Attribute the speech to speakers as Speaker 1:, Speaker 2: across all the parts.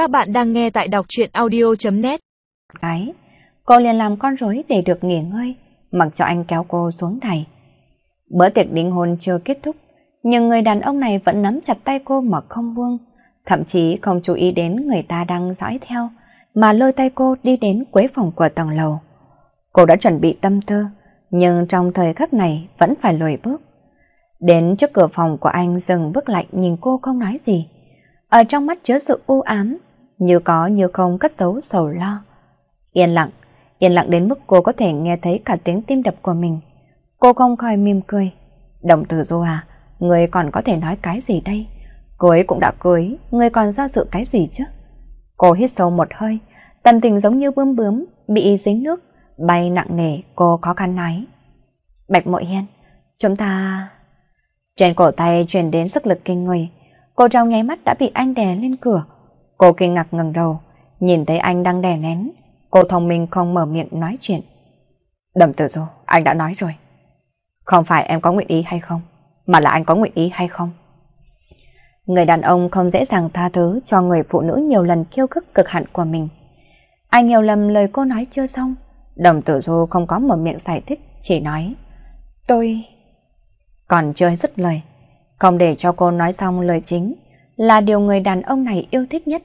Speaker 1: Các bạn đang nghe tại đọc truyện audio.net
Speaker 2: Cái, cô liền làm con rối để được nghỉ ngơi, mặc cho anh kéo cô xuống thầy. Bữa tiệc đính hôn chưa kết thúc, nhưng người đàn ông này vẫn nắm chặt tay cô mà không buông, thậm chí không chú ý đến người ta đang dõi theo, mà lôi tay cô đi đến quế phòng của tầng lầu. Cô đã chuẩn bị tâm tư, nhưng trong thời khắc này vẫn phải lùi bước. Đến trước cửa phòng của anh dừng bước lại nhìn cô không nói gì. Ở trong mắt chứa sự u ám, như có như không cất giấu sầu lo. Yên lặng, yên lặng đến mức cô có thể nghe thấy cả tiếng tim đập của mình. Cô không khỏi mỉm cười. Đồng tử Du à, người còn có thể nói cái gì đây? Cô ấy cũng đã cưới, người còn do dự cái gì chứ? Cô hít sâu một hơi, tâm tình giống như bướm bướm, bị dính nước, bay nặng nề, cô khó khăn nói. Bạch Mội Hiên, chúng ta... Trên cổ tay truyền đến sức lực kinh người, cô trong nháy mắt đã bị anh đè lên cửa. Cô kinh ngạc ngẩng đầu, nhìn thấy anh đang đè nén, cô thông minh không mở miệng nói chuyện. Đầm tử du, anh đã nói rồi. Không phải em có nguyện ý hay không, mà là anh có nguyện ý hay không. Người đàn ông không dễ dàng tha thứ cho người phụ nữ nhiều lần khiêu khích cực hạn của mình. Anh hiểu lầm lời cô nói chưa xong. Đồng tử du không có mở miệng giải thích, chỉ nói. Tôi... Còn chưa dứt lời. Không để cho cô nói xong lời chính là điều người đàn ông này yêu thích nhất.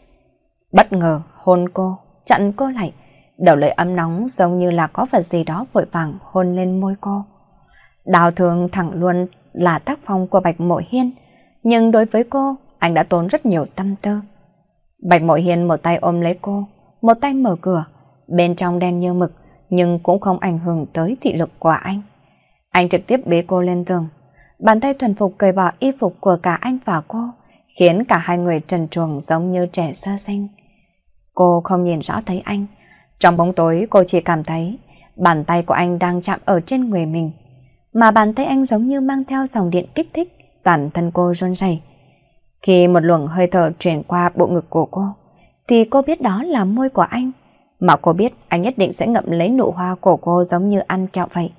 Speaker 2: Bất ngờ hôn cô, chặn cô lại. Đầu lưỡi ấm nóng giống như là có vật gì đó vội vàng hôn lên môi cô. Đào thường thẳng luôn là tác phong của Bạch Mộ Hiên. Nhưng đối với cô, anh đã tốn rất nhiều tâm tư. Bạch Mộ Hiên một tay ôm lấy cô, một tay mở cửa. Bên trong đen như mực, nhưng cũng không ảnh hưởng tới thị lực của anh. Anh trực tiếp bế cô lên tường. Bàn tay thuần phục cởi bỏ y phục của cả anh và cô, khiến cả hai người trần truồng giống như trẻ sơ sinh. Cô không nhìn rõ thấy anh. Trong bóng tối cô chỉ cảm thấy bàn tay của anh đang chạm ở trên người mình. Mà bàn tay anh giống như mang theo dòng điện kích thích, toàn thân cô run rẩy. Khi một luồng hơi thở chuyển qua bộ ngực của cô, thì cô biết đó là môi của anh. Mà cô biết anh nhất định sẽ ngậm lấy nụ hoa của cô giống như ăn kẹo vậy.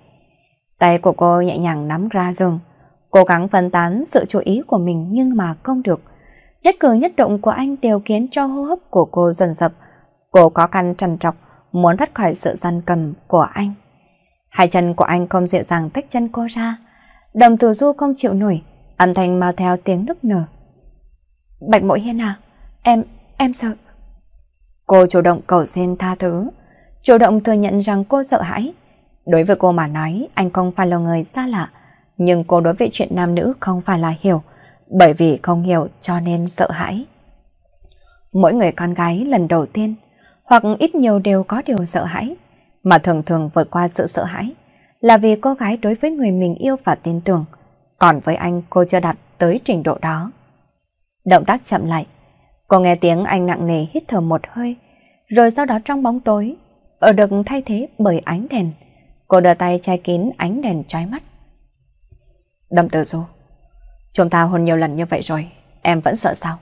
Speaker 2: Tay của cô nhẹ nhàng nắm ra giường, cố gắng phân tán sự chú ý của mình nhưng mà không được. Nhất cử nhất động của anh đều khiến cho hô hấp của cô dần dập. Cô có căn trần trọc, muốn thoát khỏi sự gian cầm của anh. Hai chân của anh không dễ dàng tách chân cô ra. Đồng tử du không chịu nổi, âm thanh mau theo tiếng nức nở. Bạch Mội Hiên à, em, em sợ. Cô chủ động cầu xin tha thứ, chủ động thừa nhận rằng cô sợ hãi. Đối với cô mà nói, anh không phải là người xa lạ, nhưng cô đối với chuyện nam nữ không phải là hiểu, bởi vì không hiểu cho nên sợ hãi. Mỗi người con gái lần đầu tiên, hoặc ít nhiều đều có điều sợ hãi, mà thường thường vượt qua sự sợ hãi, là vì cô gái đối với người mình yêu và tin tưởng, còn với anh cô chưa đạt tới trình độ đó. Động tác chậm lại, cô nghe tiếng anh nặng nề hít thở một hơi, rồi sau đó trong bóng tối, ở được thay thế bởi ánh đèn, cô đưa tay che kín ánh đèn trói mắt. Đâm tử du, chúng ta hôn nhiều lần như vậy rồi, em vẫn sợ sao?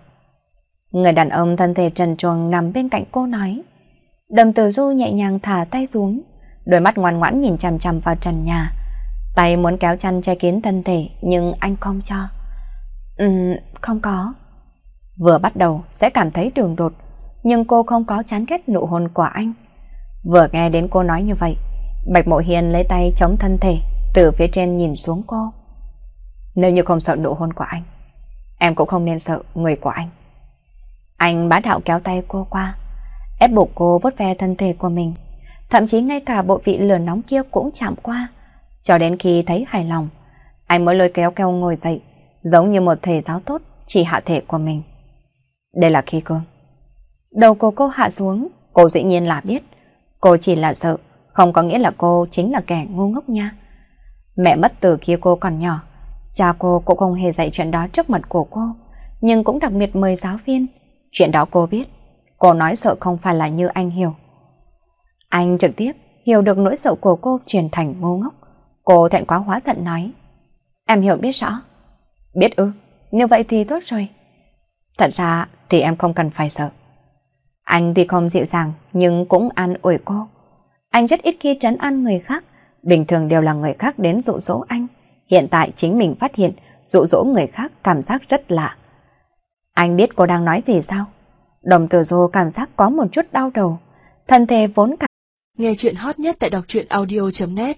Speaker 2: Người đàn ông thân thể trần truồng nằm bên cạnh cô nói. Đầm tử du nhẹ nhàng thả tay xuống, đôi mắt ngoan ngoãn nhìn chằm chằm vào trần nhà. Tay muốn kéo chăn che kín thân thể nhưng anh không cho. Ừm, không có. Vừa bắt đầu sẽ cảm thấy đường đột, nhưng cô không có chán ghét nụ hôn của anh. Vừa nghe đến cô nói như vậy, Bạch Mộ Hiền lấy tay chống thân thể, từ phía trên nhìn xuống cô. Nếu như không sợ nụ hôn của anh, em cũng không nên sợ người của anh. Anh bá đạo kéo tay cô qua, ép buộc cô vốt ve thân thể của mình. Thậm chí ngay cả bộ vị lửa nóng kia cũng chạm qua. Cho đến khi thấy hài lòng, anh mới lôi kéo keo ngồi dậy, giống như một thầy giáo tốt chỉ hạ thể của mình. Đây là khi cương. Đầu của cô hạ xuống, cô dĩ nhiên là biết. Cô chỉ là sợ, không có nghĩa là cô chính là kẻ ngu ngốc nha. Mẹ mất từ khi cô còn nhỏ, cha cô cũng không hề dạy chuyện đó trước mặt của cô, nhưng cũng đặc biệt mời giáo viên. Chuyện đó cô biết, cô nói sợ không phải là như anh hiểu. Anh trực tiếp hiểu được nỗi sợ của cô chuyển thành ngu ngốc. Cô thẹn quá hóa giận nói. Em hiểu biết rõ. Biết ư, như vậy thì tốt rồi. Thật ra thì em không cần phải sợ. Anh tuy không dịu dàng nhưng cũng an ủi cô. Anh rất ít khi trấn an người khác, bình thường đều là người khác đến dụ dỗ anh. Hiện tại chính mình phát hiện, dụ dỗ người khác cảm giác rất lạ. Anh biết cô đang nói gì sao? Đồng tử dô cảm giác có một chút đau đầu. Thân thể vốn cả.
Speaker 3: Nghe chuyện hot nhất tại đọc truyện audio.net